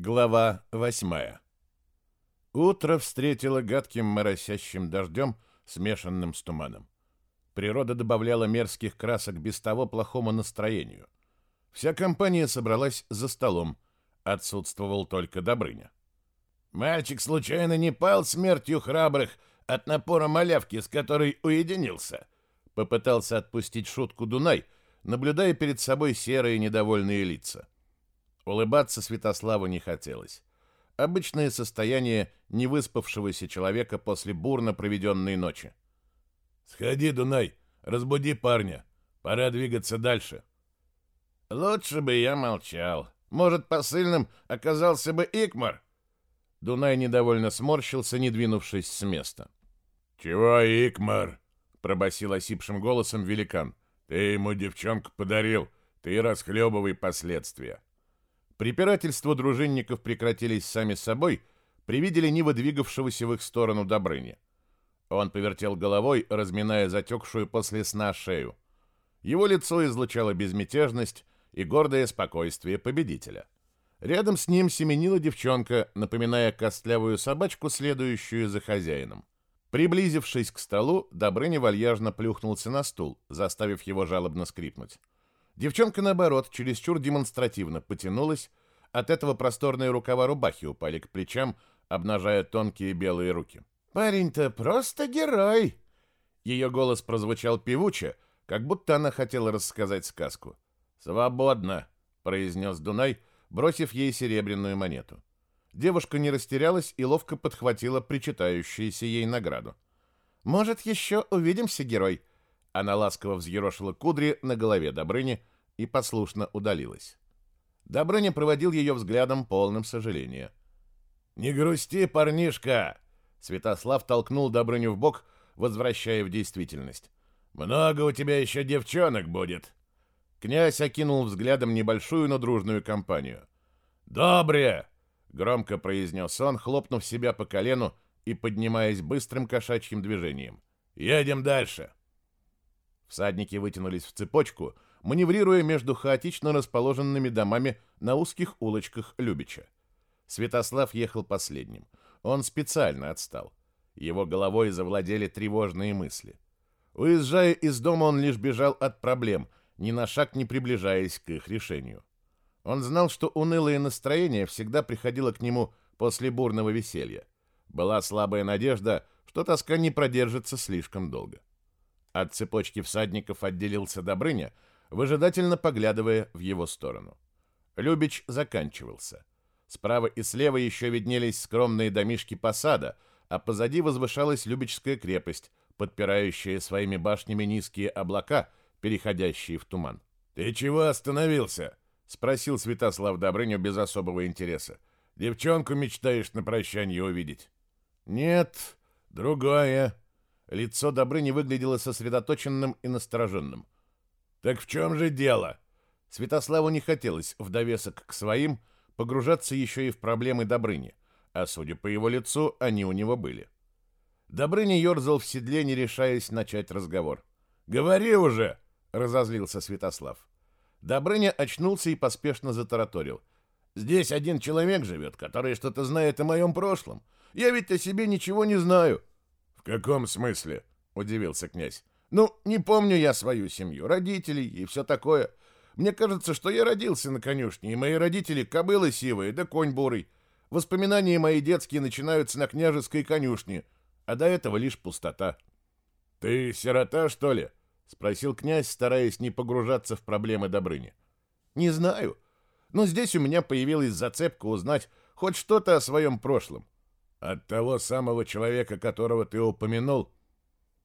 Глава восьмая. Утро встретило гадким моросящим дождем, смешанным с туманом. Природа добавляла мерзких красок без того плохому настроению. Вся компания собралась за столом. Отсутствовал только Добрыня. «Мальчик случайно не пал смертью храбрых от напора малявки, с которой уединился?» Попытался отпустить шутку Дунай, наблюдая перед собой серые недовольные лица. Улыбаться Святославу не хотелось. Обычное состояние невыспавшегося человека после бурно проведенной ночи. «Сходи, Дунай, разбуди парня. Пора двигаться дальше». «Лучше бы я молчал. Может, посыльным оказался бы Икмар?» Дунай недовольно сморщился, не двинувшись с места. «Чего Икмар?» — пробасил осипшим голосом великан. «Ты ему девчонку подарил, ты расхлебывай последствия». Препирательства дружинников прекратились сами собой при виде лениво двигавшегося в их сторону Добрыни. Он повертел головой, разминая затекшую после сна шею. Его лицо излучало безмятежность и гордое спокойствие победителя. Рядом с ним семенила девчонка, напоминая костлявую собачку, следующую за хозяином. Приблизившись к столу, Добрыня вальяжно плюхнулся на стул, заставив его жалобно скрипнуть. Девчонка, наоборот, чересчур демонстративно потянулась, от этого просторные рукава рубахи упали к плечам, обнажая тонкие белые руки. «Парень-то просто герой!» Ее голос прозвучал певуче, как будто она хотела рассказать сказку. «Свободно!» — произнес Дунай, бросив ей серебряную монету. Девушка не растерялась и ловко подхватила причитающуюся ей награду. «Может, еще увидимся, герой?» Она ласково взъерошила кудри на голове Добрыни и послушно удалилась. Добрыня проводил ее взглядом полным сожаления. «Не грусти, парнишка!» Святослав толкнул Добрыню в бок, возвращая в действительность. «Много у тебя еще девчонок будет!» Князь окинул взглядом небольшую, но дружную компанию. «Добре!» — громко произнес он, хлопнув себя по колену и поднимаясь быстрым кошачьим движением. «Едем дальше!» Всадники вытянулись в цепочку, маневрируя между хаотично расположенными домами на узких улочках Любича. Святослав ехал последним. Он специально отстал. Его головой завладели тревожные мысли. Уезжая из дома, он лишь бежал от проблем, ни на шаг не приближаясь к их решению. Он знал, что унылое настроение всегда приходило к нему после бурного веселья. Была слабая надежда, что тоска не продержится слишком долго. От цепочки всадников отделился Добрыня, выжидательно поглядывая в его сторону. Любич заканчивался. Справа и слева еще виднелись скромные домишки посада, а позади возвышалась Любичская крепость, подпирающая своими башнями низкие облака, переходящие в туман. «Ты чего остановился?» — спросил Святослав Добрыню без особого интереса. «Девчонку мечтаешь на прощание увидеть?» «Нет, другое», Лицо Добрыни выглядело сосредоточенным и настороженным. «Так в чем же дело?» Святославу не хотелось в довесок к своим погружаться еще и в проблемы Добрыни, а, судя по его лицу, они у него были. Добрыня ерзал в седле, не решаясь начать разговор. «Говори уже!» — разозлился Святослав. Добрыня очнулся и поспешно затараторил. «Здесь один человек живет, который что-то знает о моем прошлом. Я ведь о себе ничего не знаю каком смысле?» — удивился князь. «Ну, не помню я свою семью, родителей и все такое. Мне кажется, что я родился на конюшне, и мои родители — кобылы сивые, да конь бурый. Воспоминания мои детские начинаются на княжеской конюшне, а до этого лишь пустота». «Ты сирота, что ли?» — спросил князь, стараясь не погружаться в проблемы Добрыни. «Не знаю, но здесь у меня появилась зацепка узнать хоть что-то о своем прошлом. От того самого человека, которого ты упомянул?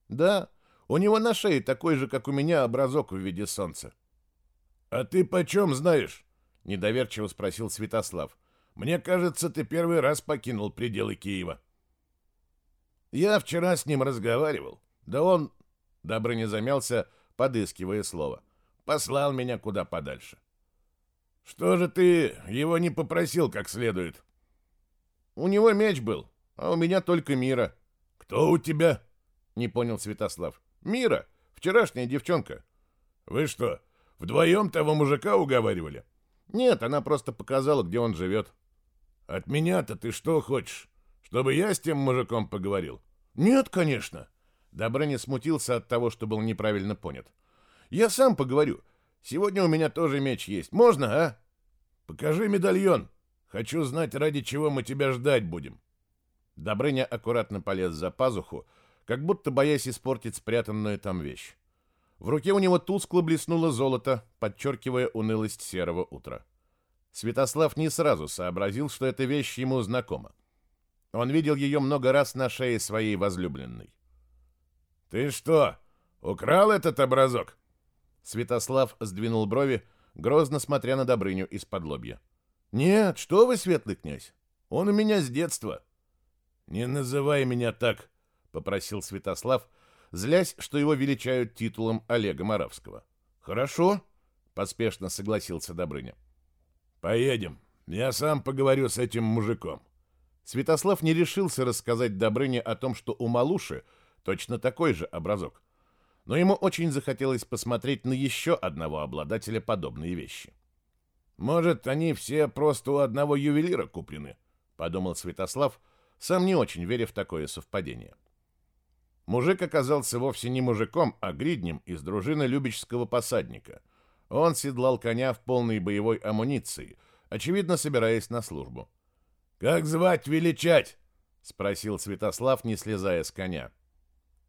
Да, у него на шее такой же, как у меня, образок в виде солнца. А ты почем знаешь? Недоверчиво спросил Святослав. Мне кажется, ты первый раз покинул пределы Киева. Я вчера с ним разговаривал. Да он... Добрыня замялся, подыскивая слово. Послал меня куда подальше. Что же ты его не попросил как следует? У него меч был, а у меня только Мира. Кто у тебя? Не понял Святослав. Мира, вчерашняя девчонка. Вы что, вдвоем того мужика уговаривали? Нет, она просто показала, где он живет. От меня-то ты что хочешь? Чтобы я с тем мужиком поговорил? Нет, конечно. Добрыня смутился от того, что был неправильно понят. Я сам поговорю. Сегодня у меня тоже меч есть. Можно, а? Покажи медальон. Хочу знать, ради чего мы тебя ждать будем. Добрыня аккуратно полез за пазуху, как будто боясь испортить спрятанную там вещь. В руке у него тускло блеснуло золото, подчеркивая унылость серого утра. Святослав не сразу сообразил, что эта вещь ему знакома. Он видел ее много раз на шее своей возлюбленной. «Ты что, украл этот образок?» Святослав сдвинул брови, грозно смотря на Добрыню из-под лобья. «Нет, что вы, светлый князь, он у меня с детства». «Не называй меня так», — попросил Святослав, злясь, что его величают титулом Олега Моравского. «Хорошо», — поспешно согласился Добрыня. «Поедем. Я сам поговорю с этим мужиком». Святослав не решился рассказать Добрыне о том, что у Малуши точно такой же образок. Но ему очень захотелось посмотреть на еще одного обладателя подобной вещи. «Может, они все просто у одного ювелира куплены?» — подумал Святослав, сам не очень веря в такое совпадение. Мужик оказался вовсе не мужиком, а гриднем из дружины Любичского посадника. Он седлал коня в полной боевой амуниции, очевидно, собираясь на службу. «Как звать величать?» — спросил Святослав, не слезая с коня.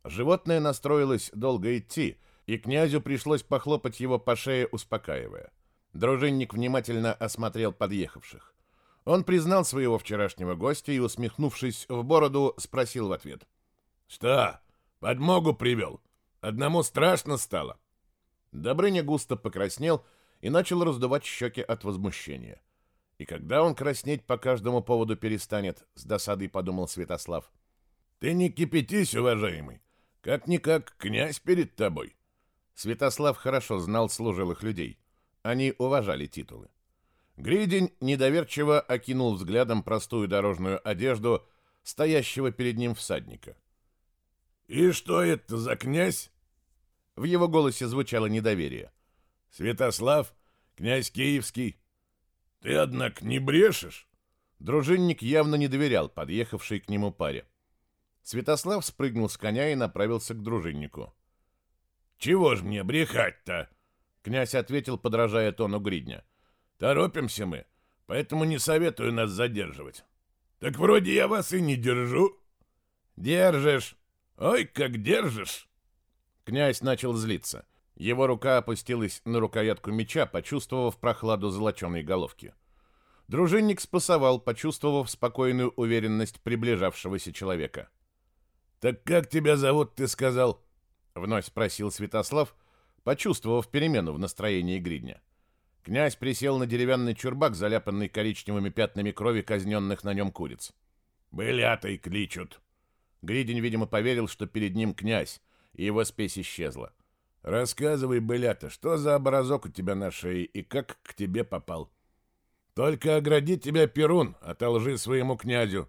Животное настроилось долго идти, и князю пришлось похлопать его по шее, успокаивая. Дружинник внимательно осмотрел подъехавших. Он признал своего вчерашнего гостя и, усмехнувшись в бороду, спросил в ответ. «Что, подмогу привел? Одному страшно стало?» Добрыня густо покраснел и начал раздувать щеки от возмущения. И когда он краснеть по каждому поводу перестанет, с досадой подумал Святослав. Ты не кипятись, уважаемый. Как-никак князь перед тобой. Святослав хорошо знал служилых людей. Они уважали титулы. Гридень недоверчиво окинул взглядом простую дорожную одежду стоящего перед ним всадника. «И что это за князь?» В его голосе звучало недоверие. «Святослав, князь Киевский, ты, однако, не брешешь? Дружинник явно не доверял подъехавшей к нему паре. Святослав спрыгнул с коня и направился к дружиннику. «Чего ж мне брехать-то?» Князь ответил, подражая тону гридня. «Торопимся мы, поэтому не советую нас задерживать». «Так вроде я вас и не держу». «Держишь». «Ой, как держишь!» Князь начал злиться. Его рука опустилась на рукоятку меча, почувствовав прохладу золоченой головки. Дружинник спасовал, почувствовав спокойную уверенность приближавшегося человека. «Так как тебя зовут, ты сказал?» — вновь спросил Святослав, почувствовав перемену в настроении гридня. Князь присел на деревянный чурбак, заляпанный коричневыми пятнами крови казненных на нем куриц. «Былятой кличут!» Гридень, видимо, поверил, что перед ним князь, и его спесь исчезла. Рассказывай, былята, что за образок у тебя на шее и как к тебе попал? Только огради тебя Перун от лжи своему князю.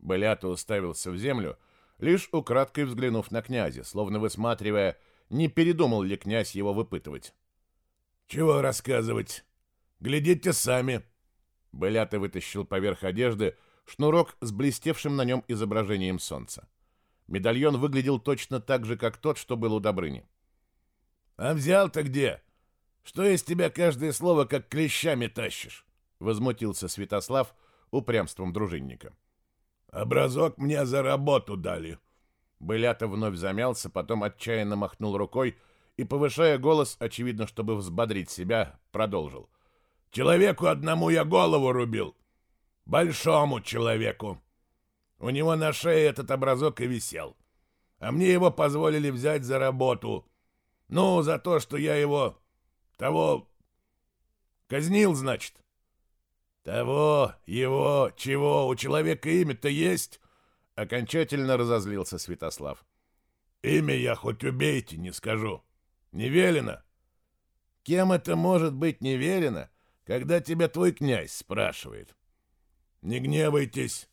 Былята уставился в землю, лишь украдкой взглянув на князя, словно высматривая, не передумал ли князь его выпытывать. «Чего рассказывать? Глядите сами!» Былята вытащил поверх одежды шнурок с блестевшим на нем изображением солнца. Медальон выглядел точно так же, как тот, что был у Добрыни. «А взял-то где? Что из тебя каждое слово как клещами тащишь?» — возмутился Святослав упрямством дружинника. «Образок мне за работу дали». Былята вновь замялся, потом отчаянно махнул рукой и, повышая голос, очевидно, чтобы взбодрить себя, продолжил. «Человеку одному я голову рубил. Большому человеку. У него на шее этот образок и висел. А мне его позволили взять за работу. Ну, за то, что я его... того... казнил, значит. Того, его, чего, у человека имя-то есть? Окончательно разозлился Святослав. Имя я хоть убейте, не скажу. Не. Кем это может быть не когда тебя твой князь спрашивает? Не гневайтесь.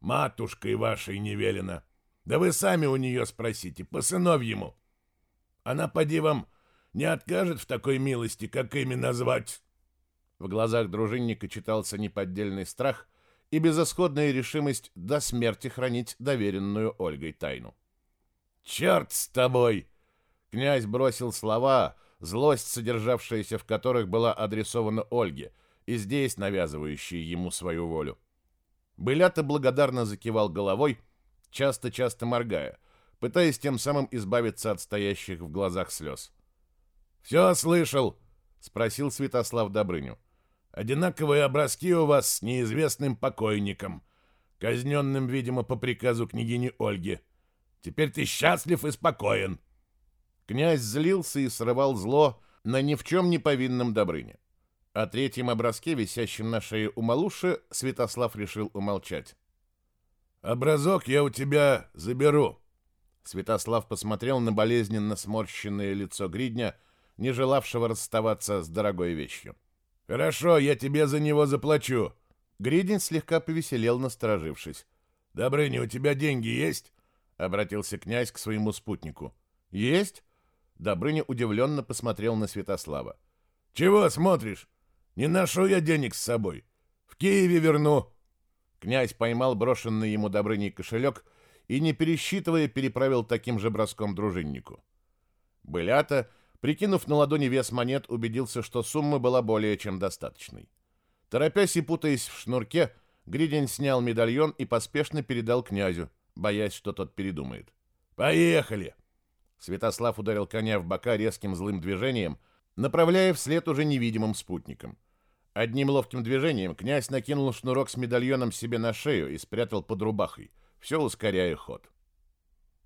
Матушкой вашей не. Да вы сами у нее спросите, по сыновьему. Она, поди вам, не откажет в такой милости, как имя назвать. В глазах дружинника читался неподдельный страх и безысходная решимость до смерти хранить доверенную Ольгой тайну. «Черт с тобой!» Князь бросил слова, злость, содержавшаяся в которых была адресована Ольге, и здесь навязывающие ему свою волю. Былята благодарно закивал головой, часто-часто моргая, пытаясь тем самым избавиться от стоящих в глазах слез. «Все слышал?» — спросил Святослав Добрыню. «Одинаковые образки у вас с неизвестным покойником, казненным, видимо, по приказу княгини Ольги. Теперь ты счастлив и спокоен». Князь злился и срывал зло на ни в чем не повинном Добрыне. О третьем образке, висящем на шее у Малуши, Святослав решил умолчать. «Образок я у тебя заберу». Святослав посмотрел на болезненно сморщенное лицо Гридня, не желавшего расставаться с дорогой вещью. «Хорошо, я тебе за него заплачу». Гридин слегка повеселел, насторожившись. «Добрыня, у тебя деньги есть?» — обратился князь к своему спутнику. «Есть?» Добрыня удивленно посмотрел на Святослава. «Чего смотришь? Не ношу я денег с собой. В Киеве верну». Князь поймал брошенный ему Добрыней кошелек и, не пересчитывая, переправил таким же броском дружиннику. Былята, прикинув на ладони вес монет, убедился, что сумма была более чем достаточной. Торопясь и путаясь в шнурке, Гридин снял медальон и поспешно передал князю, боясь, что тот передумает. «Поехали!» Святослав ударил коня в бока резким злым движением, направляя вслед уже невидимым спутникам. Одним ловким движением князь накинул шнурок с медальоном себе на шею и спрятал под рубахой, все ускоряя ход.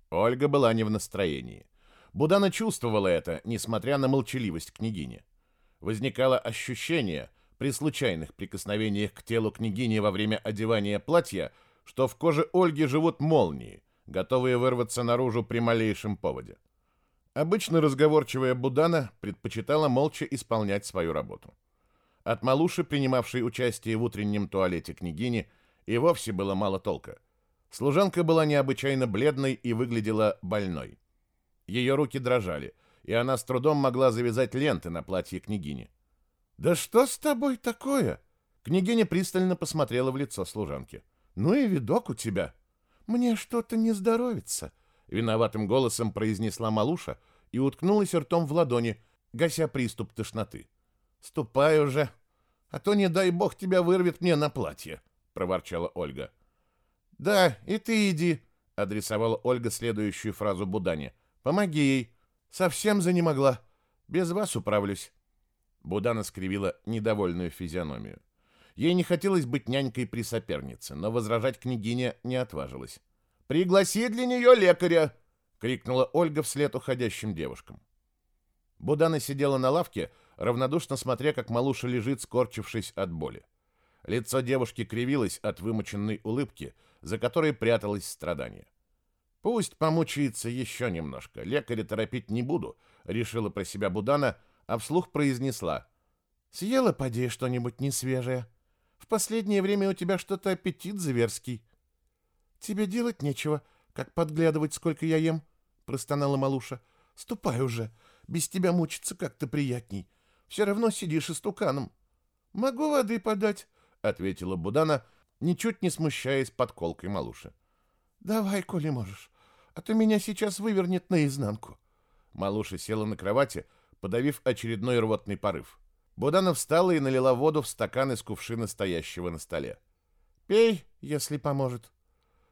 Ольга была не в настроении. Будана чувствовала это, несмотря на молчаливость княгини. Возникало ощущение при случайных прикосновениях к телу княгини во время одевания платья, что в коже Ольги живут молнии, готовые вырваться наружу при малейшем поводе. Обычно разговорчивая Будана предпочитала молча исполнять свою работу. От малуши, принимавшей участие в утреннем туалете княгини, и вовсе было мало толка. Служанка была необычайно бледной и выглядела больной. Ее руки дрожали, и она с трудом могла завязать ленты на платье княгини. «Да что с тобой такое?» Княгиня пристально посмотрела в лицо служанки. «Ну и видок у тебя. Мне что-то не здоровится», — виноватым голосом произнесла Малуша и уткнулась ртом в ладони, гася приступ тошноты. «Ступай уже, а то, не дай бог, тебя вырвет мне на платье», — проворчала Ольга. «Да, и ты иди», — адресовала Ольга следующую фразу Будане. «Помоги ей. Совсем занемогла. Без вас управлюсь». Будана скривила недовольную физиономию. Ей не хотелось быть нянькой при сопернице, но возражать княгиня не отважилась. «Пригласи для нее лекаря!» — крикнула Ольга вслед уходящим девушкам. Будана сидела на лавке, равнодушно смотря, как малуша лежит, скорчившись от боли. Лицо девушки кривилось от вымученной улыбки, за которой пряталось страдание. «Пусть помучается еще немножко. Лекаря торопить не буду», — решила про себя Будана, а вслух произнесла. «Съела, поди, что-нибудь несвежее. В последнее время у тебя что-то аппетит зверский». «Тебе делать нечего, как подглядывать, сколько я ем», простонала Малуша. «Ступай уже, без тебя мучиться как-то приятней. Все равно сидишь истуканом». «Могу воды подать», — ответила Будана, ничуть не смущаясь подколкой Малуши. «Давай, коли можешь, а то меня сейчас вывернет наизнанку». Малуша села на кровати, подавив очередной рвотный порыв. Будана встала и налила воду в стакан из кувшина, стоящего на столе. «Пей, если поможет».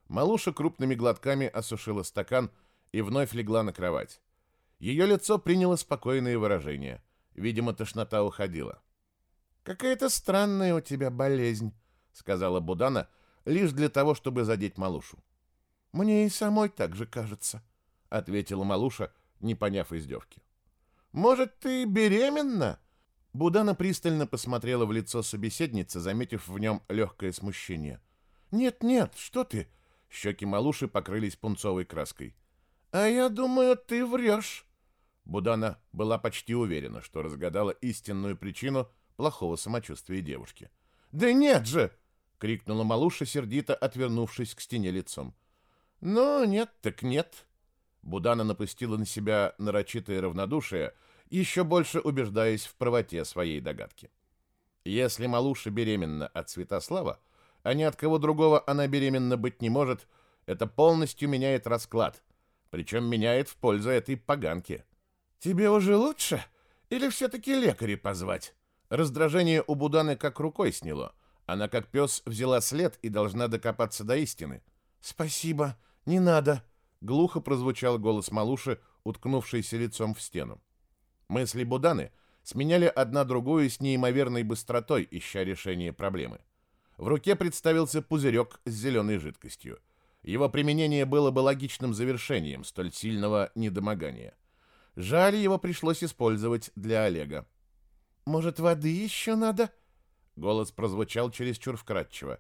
Малуша крупными глотками осушила стакан и вновь легла на кровать. Ее лицо приняло спокойное выражение. Видимо, тошнота уходила. «Какая-то странная у тебя болезнь», — сказала Будана, лишь для того, чтобы задеть Малушу. «Мне и самой так же кажется», — ответила Малуша, не поняв издевки. «Может, ты беременна?» Будана пристально посмотрела в лицо собеседницы, заметив в нем легкое смущение. «Нет-нет, что ты!» Щеки Малуши покрылись пунцовой краской. «А я думаю, ты врешь». Будана была почти уверена, что разгадала истинную причину плохого самочувствия девушки. «Да нет же!» — крикнула Малуша, сердито отвернувшись к стене лицом. «Ну, нет так нет». Будана напустила на себя нарочитое равнодушие, еще больше убеждаясь в правоте своей догадки. Если малуша беременна от Святослава, а ни от кого другого она беременна быть не может, это полностью меняет расклад, причем меняет в пользу этой поганки. «Тебе уже лучше? Или все-таки лекаря позвать?» Раздражение у Буданы как рукой сняло. Она, как пес, взяла след и должна докопаться до истины. «Спасибо, не надо», — глухо прозвучал голос малуши, уткнувшейся лицом в стену. Мысли Буданы сменяли одна другую с неимоверной быстротой, ища решение проблемы. В руке представился пузырек с зеленой жидкостью. Его применение было бы логичным завершением столь сильного недомогания. Жаль, его пришлось использовать для Олега. «Может, воды еще надо?» Голос прозвучал чересчур вкратчиво.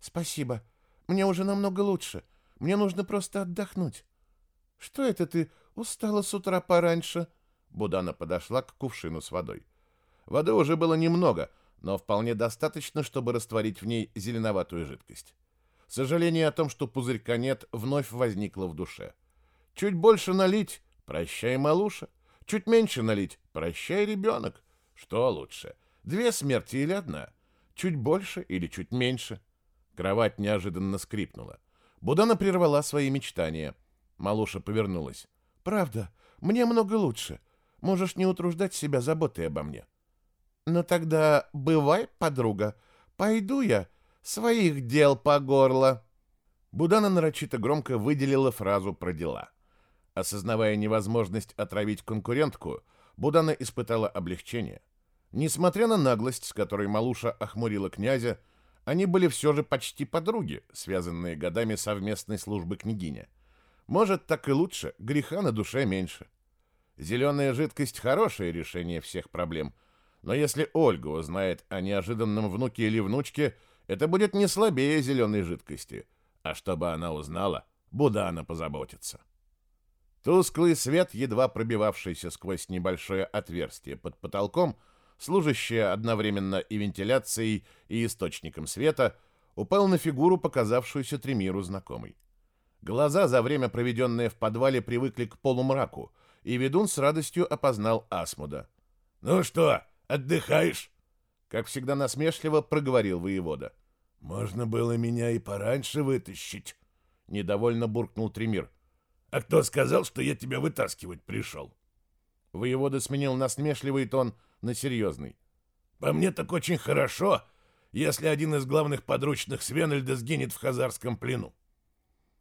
«Спасибо. Мне уже намного лучше. Мне нужно просто отдохнуть». «Что это ты устала с утра пораньше?» Будана подошла к кувшину с водой. Воды уже было немного, но вполне достаточно, чтобы растворить в ней зеленоватую жидкость. Сожаление о том, что пузырька нет, вновь возникло в душе. Чуть больше налить — прощай, малуша. Чуть меньше налить — прощай, ребенок. Что лучше, две смерти или одна? Чуть больше или чуть меньше? Кровать неожиданно скрипнула. Будана прервала свои мечтания. Малуша повернулась. «Правда, мне много лучше. Можешь не утруждать себя заботой обо мне». «Ну тогда бывай, подруга. Пойду я. Своих дел по горло». Будана нарочито громко выделила фразу про дела. Осознавая невозможность отравить конкурентку, Будана испытала облегчение. Несмотря на наглость, с которой Малуша охмурила князя, они были все же почти подруги, связанные годами совместной службы княгиня. Может, так и лучше, греха на душе меньше. Зеленая жидкость – хорошее решение всех проблем. Но если Ольга узнает о неожиданном внуке или внучке, это будет не слабее зеленой жидкости. А чтобы она узнала, Будана позаботится. Тусклый свет, едва пробивавшийся сквозь небольшое отверстие под потолком, служащее одновременно и вентиляцией, и источником света, упал на фигуру, показавшуюся Тремиру знакомой. Глаза, за время, проведенное в подвале, привыкли к полумраку, и ведун с радостью опознал Асмуда. «Ну что, отдыхаешь?» Как всегда насмешливо проговорил воевода. «Можно было меня и пораньше вытащить», — недовольно буркнул Тремир. «А кто сказал, что я тебя вытаскивать пришел?» Воевода сменил насмешливый тон на серьезный. «По мне так очень хорошо, если один из главных подручных Свенельда сгинет в хазарском плену.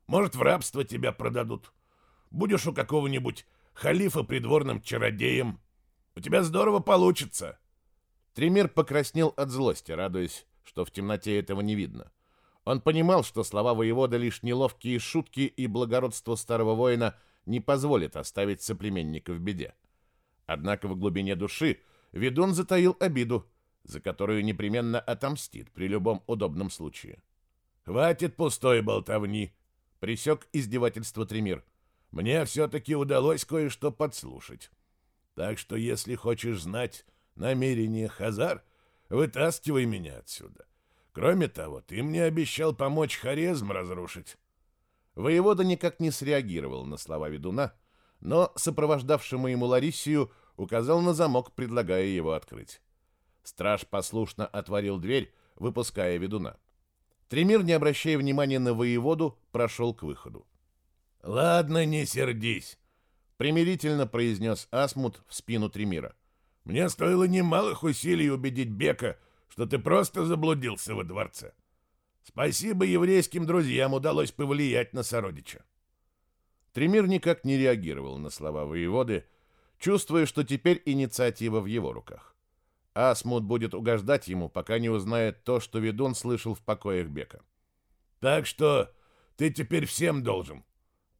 Может, в рабство тебя продадут. Будешь у какого-нибудь халифа придворным чародеем. У тебя здорово получится. Тремир покраснел от злости, радуясь, что в темноте этого не видно. Он понимал, что слова воевода лишь неловкие шутки и благородство старого воина не позволит оставить соплеменника в беде. Однако в глубине души ведун затаил обиду, за которую непременно отомстит при любом удобном случае. «Хватит пустой болтовни!» Присек издевательство Тремир. Мне все-таки удалось кое-что подслушать. Так что, если хочешь знать намерение Хазар, вытаскивай меня отсюда. Кроме того, ты мне обещал помочь Хорезм разрушить. Воевода никак не среагировал на слова ведуна, но сопровождавшему ему Ларисию указал на замок, предлагая его открыть. Страж послушно отворил дверь, выпуская ведуна. Тремир, не обращая внимания на воеводу, прошел к выходу. «Ладно, не сердись», — примирительно произнес Асмут в спину Тремира. «Мне стоило немалых усилий убедить Бека, что ты просто заблудился во дворце. Спасибо еврейским друзьям удалось повлиять на сородича». Тремир никак не реагировал на слова воеводы, чувствуя, что теперь инициатива в его руках. Асмут будет угождать ему, пока не узнает то, что ведун слышал в покоях Бека. «Так что ты теперь всем должен».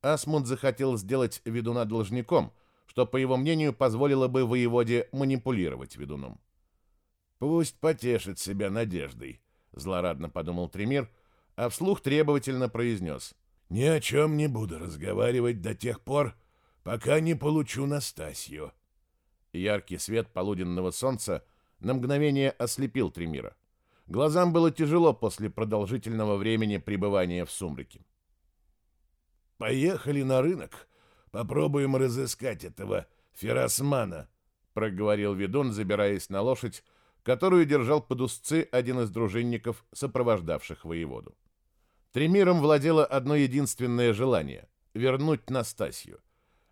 Асмут захотел сделать ведуна должником, что, по его мнению, позволило бы воеводе манипулировать ведуном. «Пусть потешит себя надеждой», — злорадно подумал Тремир, а вслух требовательно произнес. «Ни о чем не буду разговаривать до тех пор, пока не получу Настасью». Яркий свет полуденного солнца — на мгновение ослепил Тремира. Глазам было тяжело после продолжительного времени пребывания в сумраке. «Поехали на рынок, попробуем разыскать этого Ферасмана», — проговорил ведун, забираясь на лошадь, которую держал под узцы один из дружинников, сопровождавших воеводу. Тремиром владело одно единственное желание — вернуть Настасью.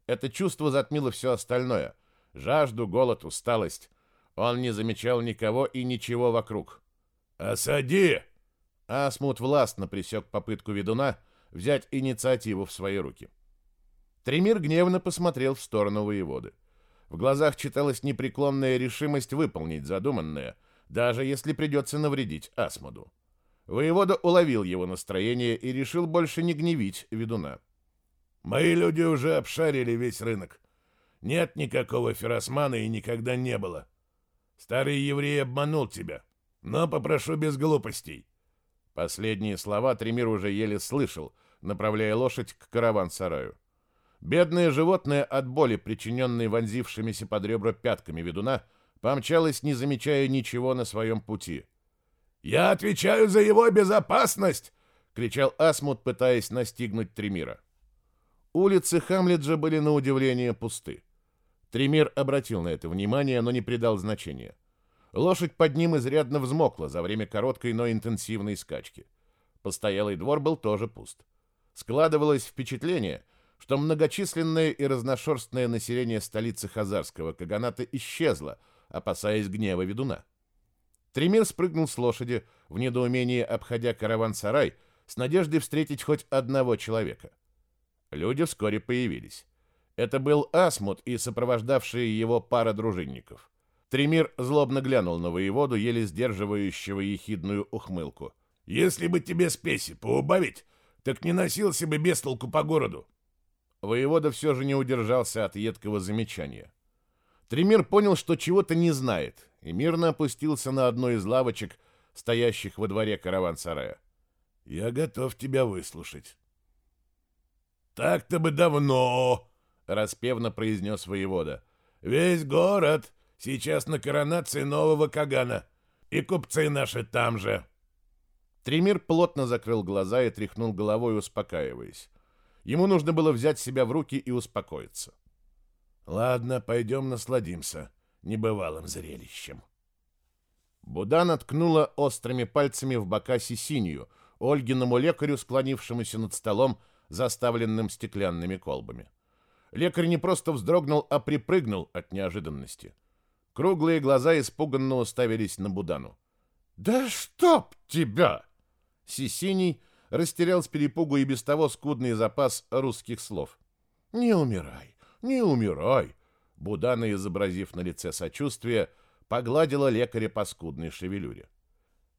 Это чувство затмило все остальное — жажду, голод, усталость. Он не замечал никого и ничего вокруг. «Осади!» Асмут властно пресек попытку ведуна взять инициативу в свои руки. Тремир гневно посмотрел в сторону воеводы. В глазах читалась непреклонная решимость выполнить задуманное, даже если придется навредить Асмоду. Воевода уловил его настроение и решил больше не гневить ведуна. «Мои люди уже обшарили весь рынок. Нет никакого феросмана и никогда не было. Старый еврей обманул тебя, но попрошу без глупостей». Последние слова Тремир уже еле слышал, направляя лошадь к караван-сараю. Бедное животное от боли, причиненной вонзившимися под ребра пятками ведуна, помчалось, не замечая ничего на своем пути. «Я отвечаю за его безопасность!» — кричал Асмут, пытаясь настигнуть Тремира. Улицы Хамледжа были на удивление пусты. Тремир обратил на это внимание, но не придал значения. Лошадь под ним изрядно взмокла за время короткой, но интенсивной скачки. Постоялый двор был тоже пуст. Складывалось впечатление, что многочисленное и разношерстное население столицы Хазарского Каганата исчезло, опасаясь гнева ведуна. Тремир спрыгнул с лошади, в недоумении обходя караван-сарай, с надеждой встретить хоть одного человека. Люди вскоре появились. Это был Асмут и сопровождавшие его пара дружинников. Тремир злобно глянул на воеводу, еле сдерживающего ехидную ухмылку. «Если бы тебе спеси поубавить, так не носился бы без толку по городу. Воевода все же не удержался от едкого замечания. Тремир понял, что чего-то не знает, и мирно опустился на одну из лавочек, стоящих во дворе караван-сарая. «Я готов тебя выслушать». «Так-то бы давно!» — распевно произнес воевода. «Весь город сейчас на коронации нового Кагана, и купцы наши там же». Тремир плотно закрыл глаза и тряхнул головой, успокаиваясь. Ему нужно было взять себя в руки и успокоиться. «Ладно, пойдем насладимся небывалым зрелищем». Будана ткнула острыми пальцами в бока Сисинью, Ольгиному лекарю, склонившемуся над столом, заставленным стеклянными колбами. Лекарь не просто вздрогнул, а припрыгнул от неожиданности. Круглые глаза испуганно уставились на Будану. «Да чтоб тебя!» Сисиний растерял с перепугу и без того скудный запас русских слов. «Не умирай, не умирай!» Будана, изобразив на лице сочувствие, погладила лекаря по скудной шевелюре.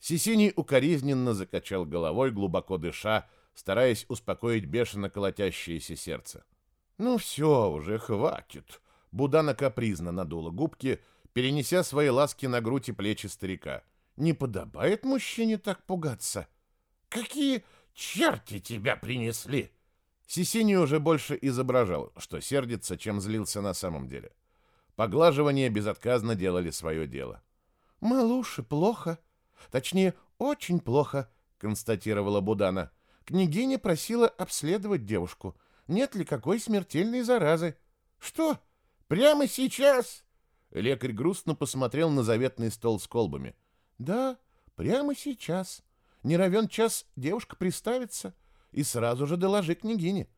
Сисиний укоризненно закачал головой, глубоко дыша, стараясь успокоить бешено колотящееся сердце. «Ну все, уже хватит!» Будана капризно надула губки, перенеся свои ласки на грудь и плечи старика. «Не подобает мужчине так пугаться!» «Какие черти тебя принесли!» Сисини уже больше изображал, что сердится, чем злился на самом деле. Поглаживания безотказно делали свое дело. «Малуши, плохо. Точнее, очень плохо», — констатировала Будана. «Княгиня просила обследовать девушку. Нет ли какой смертельной заразы?» «Что? Прямо сейчас?» Лекарь грустно посмотрел на заветный стол с колбами. «Да, прямо сейчас», не равен час девушка приставится и сразу же доложи княгине.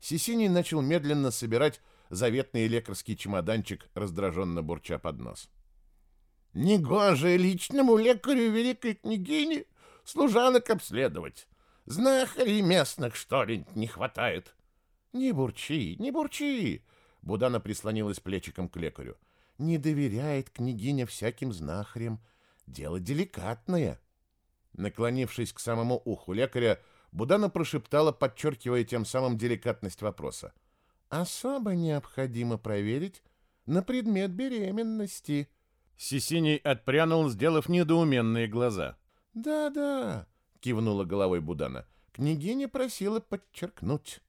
Сисиний начал медленно собирать заветный лекарский чемоданчик, раздраженно бурча под нос. «Негоже личному лекарю великой княгини служанок обследовать. Знахарей местных, что ли, не хватает?» «Не бурчи, не бурчи!» Будана прислонилась плечиком к лекарю. «Не доверяет княгиня всяким знахарям. Дело деликатное». Наклонившись к самому уху лекаря, Будана прошептала, подчеркивая тем самым деликатность вопроса. «Особо необходимо проверить на предмет беременности». Сисиний отпрянул, сделав недоуменные глаза. «Да-да», — кивнула головой Будана. «Княгиня просила подчеркнуть».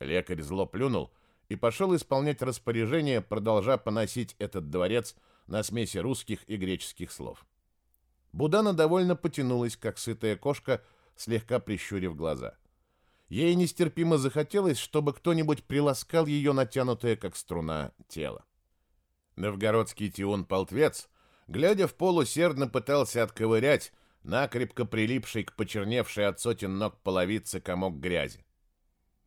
Лекарь зло плюнул и пошел исполнять распоряжение, продолжая поносить этот дворец на смеси русских и греческих слов. Будана довольно потянулась, как сытая кошка, слегка прищурив глаза. Ей нестерпимо захотелось, чтобы кто-нибудь приласкал ее натянутое, как струна, тело. Новгородский Тиун Полтвец глядя в пол, усердно пытался отковырять накрепко прилипший к почерневшей от сотен ног половице комок грязи.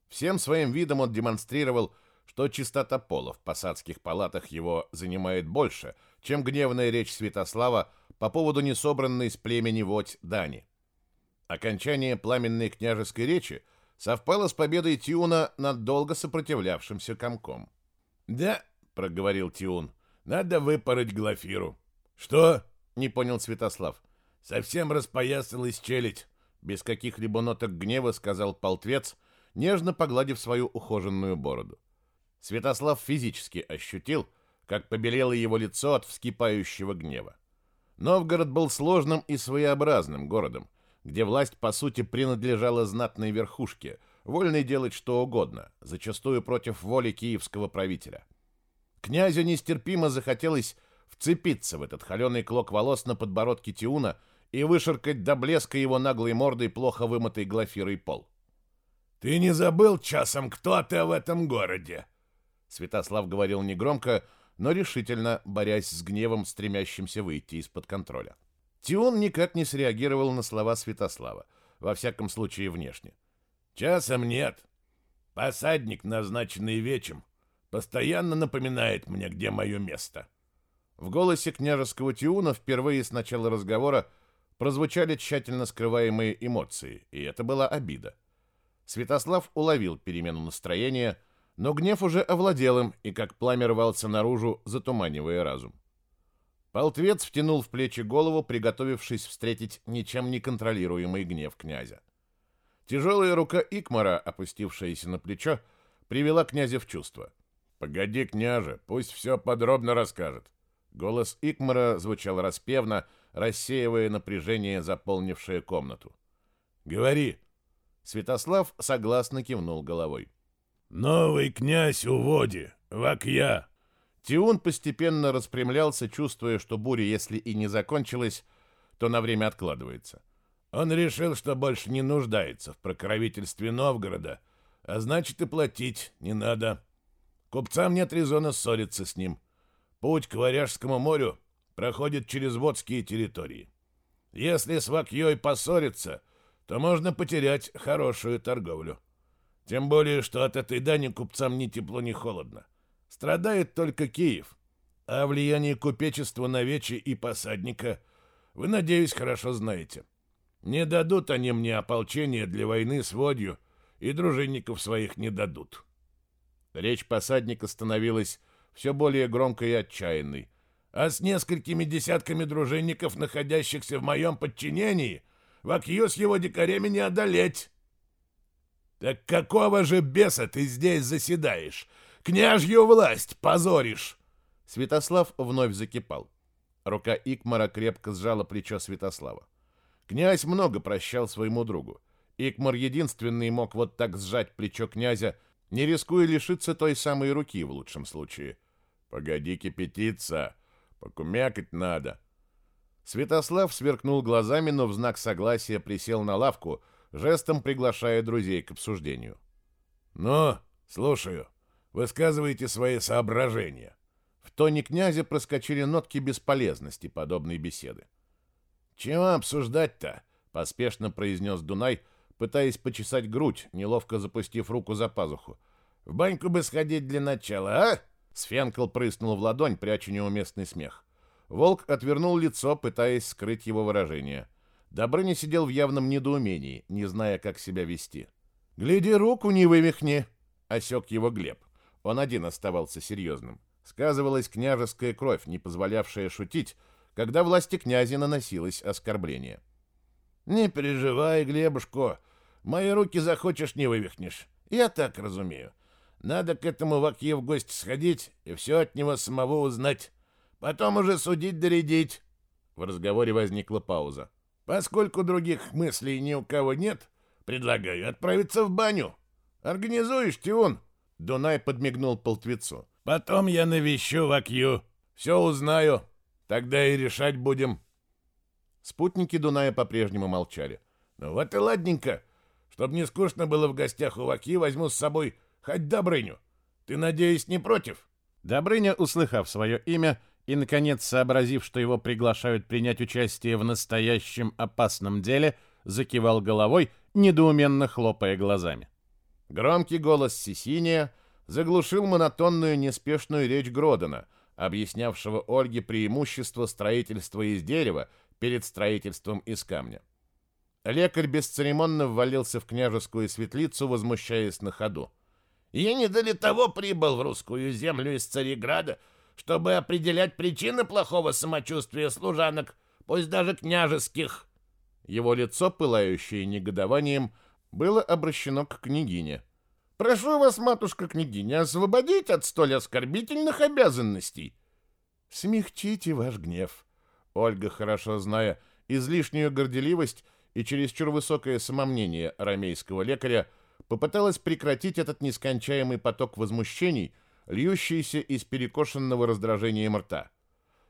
Всем своим видом он демонстрировал, что чистота пола в посадских палатах его занимает больше, чем гневная речь Святослава по поводу несобранной с племени Водь Дани. Окончание пламенной княжеской речи совпало с победой Тиуна над долго сопротивлявшимся комком. «Да», — проговорил Тиун, — «надо выпороть Глафиру». «Что?» — не понял Святослав. «Совсем распоясалась челядь», — без каких-либо ноток гнева сказал полтвец — нежно погладив свою ухоженную бороду. Святослав физически ощутил, как побелело его лицо от вскипающего гнева. Новгород был сложным и своеобразным городом, где власть, по сути, принадлежала знатной верхушке, вольной делать что угодно, зачастую против воли киевского правителя. Князю нестерпимо захотелось вцепиться в этот холеный клок волос на подбородке Тиуна и вышаркать до блеска его наглой мордой плохо вымытой глафирой пол. «Ты не забыл часом, кто ты в этом городе?» Святослав говорил негромко, но решительно, борясь с гневом, стремящимся выйти из-под контроля. Тион никак не среагировал на слова Святослава, во всяком случае внешне. «Часом нет. Посадник, назначенный вечем, постоянно напоминает мне, где мое место». В голосе княжеского Тиуна впервые с начала разговора прозвучали тщательно скрываемые эмоции, и это была обида. Святослав уловил перемену настроения, но гнев уже овладел им и как пламя рвался наружу, затуманивая разум. Полтвец втянул в плечи голову, приготовившись встретить ничем не контролируемый гнев князя. Тяжелая рука Икмара, опустившаяся на плечо, привела князя в чувство. «Погоди, княже, пусть все подробно расскажет». Голос Икмара звучал распевно, рассеивая напряжение, заполнившее комнату. «Говори», Святослав согласно кивнул головой. «Новый князь у Води, Вакья!» Тиун постепенно распрямлялся, чувствуя, что буря, если и не закончилась, то на время откладывается. Он решил, что больше не нуждается в прокровительстве Новгорода, а значит и платить не надо. Купцам нет резона ссориться с ним. Путь к Варяжскому морю проходит через водские территории. Если с Вакьей поссориться, то можно потерять хорошую торговлю. Тем более, что от этой дани купцам ни тепло, ни холодно. Страдает только Киев, а влияние купечества на вечи и посадника вы, надеюсь, хорошо знаете. Не дадут они мне ополчения для войны с водью, и дружинников своих не дадут. Речь посадника становилась все более громкой и отчаянной. А с несколькими десятками дружинников, находящихся в моем подчинении, Вакью с его дикарями не одолеть. Так какого же беса ты здесь заседаешь? Княжью власть позоришь!» Святослав вновь закипал. Рука Икмара крепко сжала плечо Святослава. Князь много прощал своему другу. Икмар единственный мог вот так сжать плечо князя, не рискуя лишиться той самой руки в лучшем случае. «Погоди кипятиться, покумякать надо», Святослав сверкнул глазами, но в знак согласия присел на лавку, жестом приглашая друзей к обсуждению. «Ну, слушаю. Высказывайте свои соображения». В тоне князя проскочили нотки бесполезности подобной беседы. «Чего обсуждать-то?» — поспешно произнес Дунай, пытаясь почесать грудь, неловко запустив руку за пазуху. «В баньку бы сходить для начала, а?» Сфенкл прыснул в ладонь, пряча неуместный смех. Волк отвернул лицо, пытаясь скрыть его выражение. Добрыня сидел в явном недоумении, не зная, как себя вести. «Гляди, руку не вывихни!» — осек его Глеб. Он один оставался серьезным. Сказывалась княжеская кровь, не позволявшая шутить, когда власти князя наносилось оскорбление. «Не переживай, Глебушко, мои руки захочешь не вывихнешь. Я так разумею. Надо к этому Вакье в гости сходить и все от него самого узнать. Потом уже судить доредить. В разговоре возникла пауза. Поскольку других мыслей ни у кого нет, предлагаю отправиться в баню. Организуешь, Тиун? Дунай подмигнул полтвицу. Потом я навещу Вакью. Все узнаю. Тогда и решать будем. Спутники Дуная по-прежнему молчали. Ну вот и ладненько. Чтоб не скучно было в гостях у Ваки, возьму с собой хоть Добрыню. Ты, надеюсь, не против? Добрыня, услыхав свое имя, и, наконец, сообразив, что его приглашают принять участие в настоящем опасном деле, закивал головой, недоуменно хлопая глазами. Громкий голос Сисиния заглушил монотонную неспешную речь Гродона, объяснявшего Ольге преимущество строительства из дерева перед строительством из камня. Лекарь бесцеремонно ввалился в княжескую светлицу, возмущаясь на ходу. «Я не для того прибыл в русскую землю из Цареграда, чтобы определять причины плохого самочувствия служанок, пусть даже княжеских». Его лицо, пылающее негодованием, было обращено к княгине. «Прошу вас, матушка-княгиня, освободить от столь оскорбительных обязанностей». «Смягчите ваш гнев». Ольга, хорошо зная излишнюю горделивость и чересчур высокое самомнение рамейского лекаря, попыталась прекратить этот нескончаемый поток возмущений, льющийся из перекошенного раздражением рта.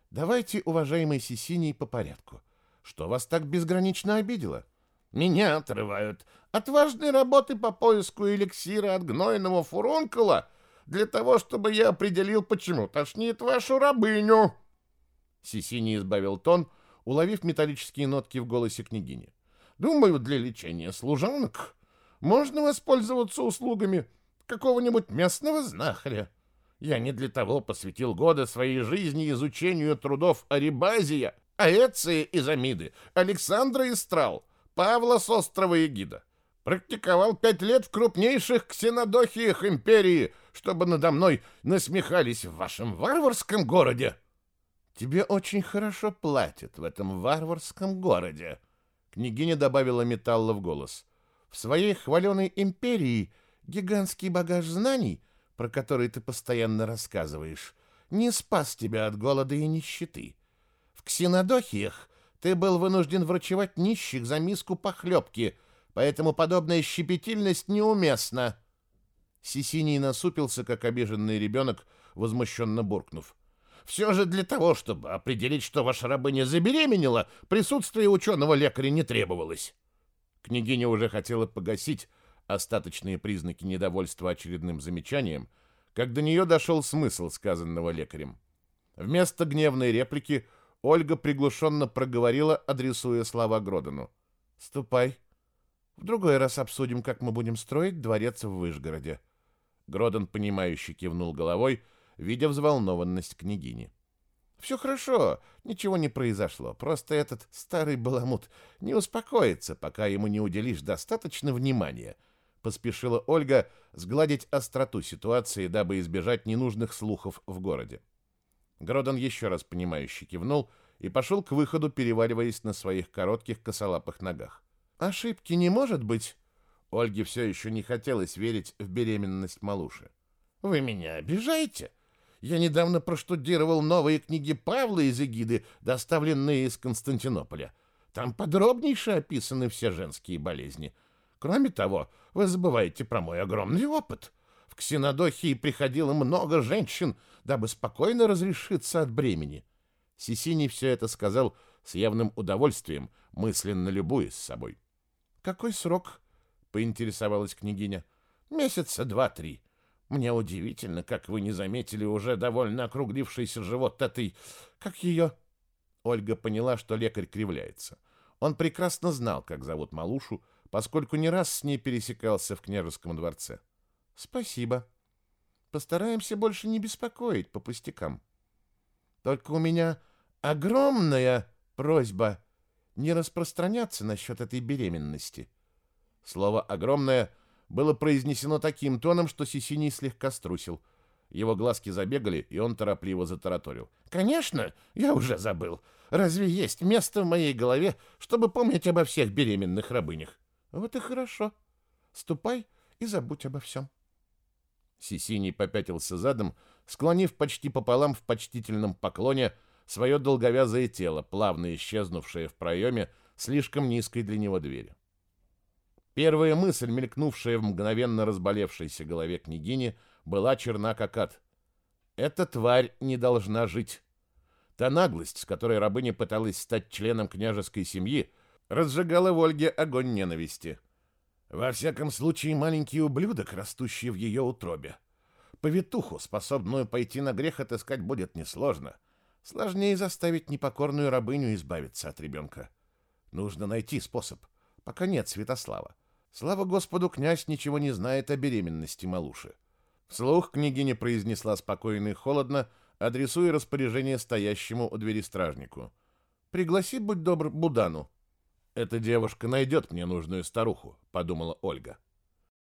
«Давайте, уважаемый Сисиний, по порядку. Что вас так безгранично обидело?» «Меня отрывают от важной работы по поиску эликсира от гнойного фурункула для того, чтобы я определил, почему тошнит вашу рабыню». Сисиний избавил тон, уловив металлические нотки в голосе княгини. Думаю, для лечения служанок можно воспользоваться услугами какого-нибудь местного знахаря. Я не для того посвятил годы своей жизни изучению трудов Арибазия, Аэции из Амиды, Александра из Страл, Павла с острова Эгида. Практиковал пять лет в крупнейших ксенодохиях империи, чтобы надо мной насмехались в вашем варварском городе. Тебе очень хорошо платят в этом варварском городе, Княгиня добавила металла в голос. В своей хваленой империи гигантский багаж знаний, про который ты постоянно рассказываешь, не спас тебя от голода и нищеты. В ксенодохиях ты был вынужден врачевать нищих за миску похлебки, поэтому подобная щепетильность неуместна. Сисиний насупился, как обиженный ребенок, возмущенно буркнув. Все же для того, чтобы определить, что ваша рабыня забеременела, присутствие ученого-лекаря не требовалось. Княгиня уже хотела погасить остаточные признаки недовольства очередным замечанием, как до нее дошел смысл сказанного лекарем. Вместо гневной реплики Ольга приглушенно проговорила, адресуя слова Гродону. «Ступай. В другой раз обсудим, как мы будем строить дворец в Выжгороде». Гродон, понимающе кивнул головой, видя взволнованность княгини. «Все хорошо, ничего не произошло. Просто этот старый баламут не успокоится, пока ему не уделишь достаточно внимания», — поспешила Ольга сгладить остроту ситуации, дабы избежать ненужных слухов в городе. Гродон еще раз понимающе кивнул и пошел к выходу, переваливаясь на своих коротких косолапых ногах. «Ошибки не может быть?» Ольге все еще не хотелось верить в беременность малуши. «Вы меня обижаете?» Я недавно проштудировал новые книги Павла из Эгиды, доставленные из Константинополя. Там подробнейше описаны все женские болезни. Кроме того, вы забываете про мой огромный опыт. В Ксенодохии приходило много женщин, дабы спокойно разрешиться от бремени. Сисини все это сказал с явным удовольствием, мысленно любуясь собой. «Какой срок?» — поинтересовалась княгиня. «Месяца два-три. Мне удивительно, как вы не заметили уже довольно округлившийся живот этой... Как ее...» Ольга поняла, что лекарь кривляется. Он прекрасно знал, как зовут малушу, поскольку не раз с ней пересекался в княжеском дворце. «Спасибо. Постараемся больше не беспокоить по пустякам. Только у меня огромная просьба не распространяться насчет этой беременности». Слово «огромное» было произнесено таким тоном, что Сисиний слегка струсил. Его глазки забегали, и он торопливо затараторил. «Конечно, я уже забыл. Разве есть место в моей голове, чтобы помнить обо всех беременных рабынях?» «Вот и хорошо. Ступай и забудь обо всем». Сисиний попятился задом, склонив почти пополам в почтительном поклоне свое долговязое тело, плавно исчезнувшее в проеме слишком низкой для него двери. Первая мысль, мелькнувшая в мгновенно разболевшейся голове княгини, была черна как ад. Эта тварь не должна жить. Та наглость, с которой рабыня пыталась стать членом княжеской семьи, разжигала в Ольге огонь ненависти. Во всяком случае, маленький ублюдок, растущий в ее утробе. Повитуху, способную пойти на грех, отыскать будет несложно. Сложнее заставить непокорную рабыню избавиться от ребенка. Нужно найти способ, пока нет Святослава. Слава Господу, князь ничего не знает о беременности малуши. Вслух княгиня произнесла спокойно и холодно, адресуя распоряжение стоящему у двери стражнику. «Пригласи, будь добр, Будану». «Эта девушка найдет мне нужную старуху», — подумала Ольга.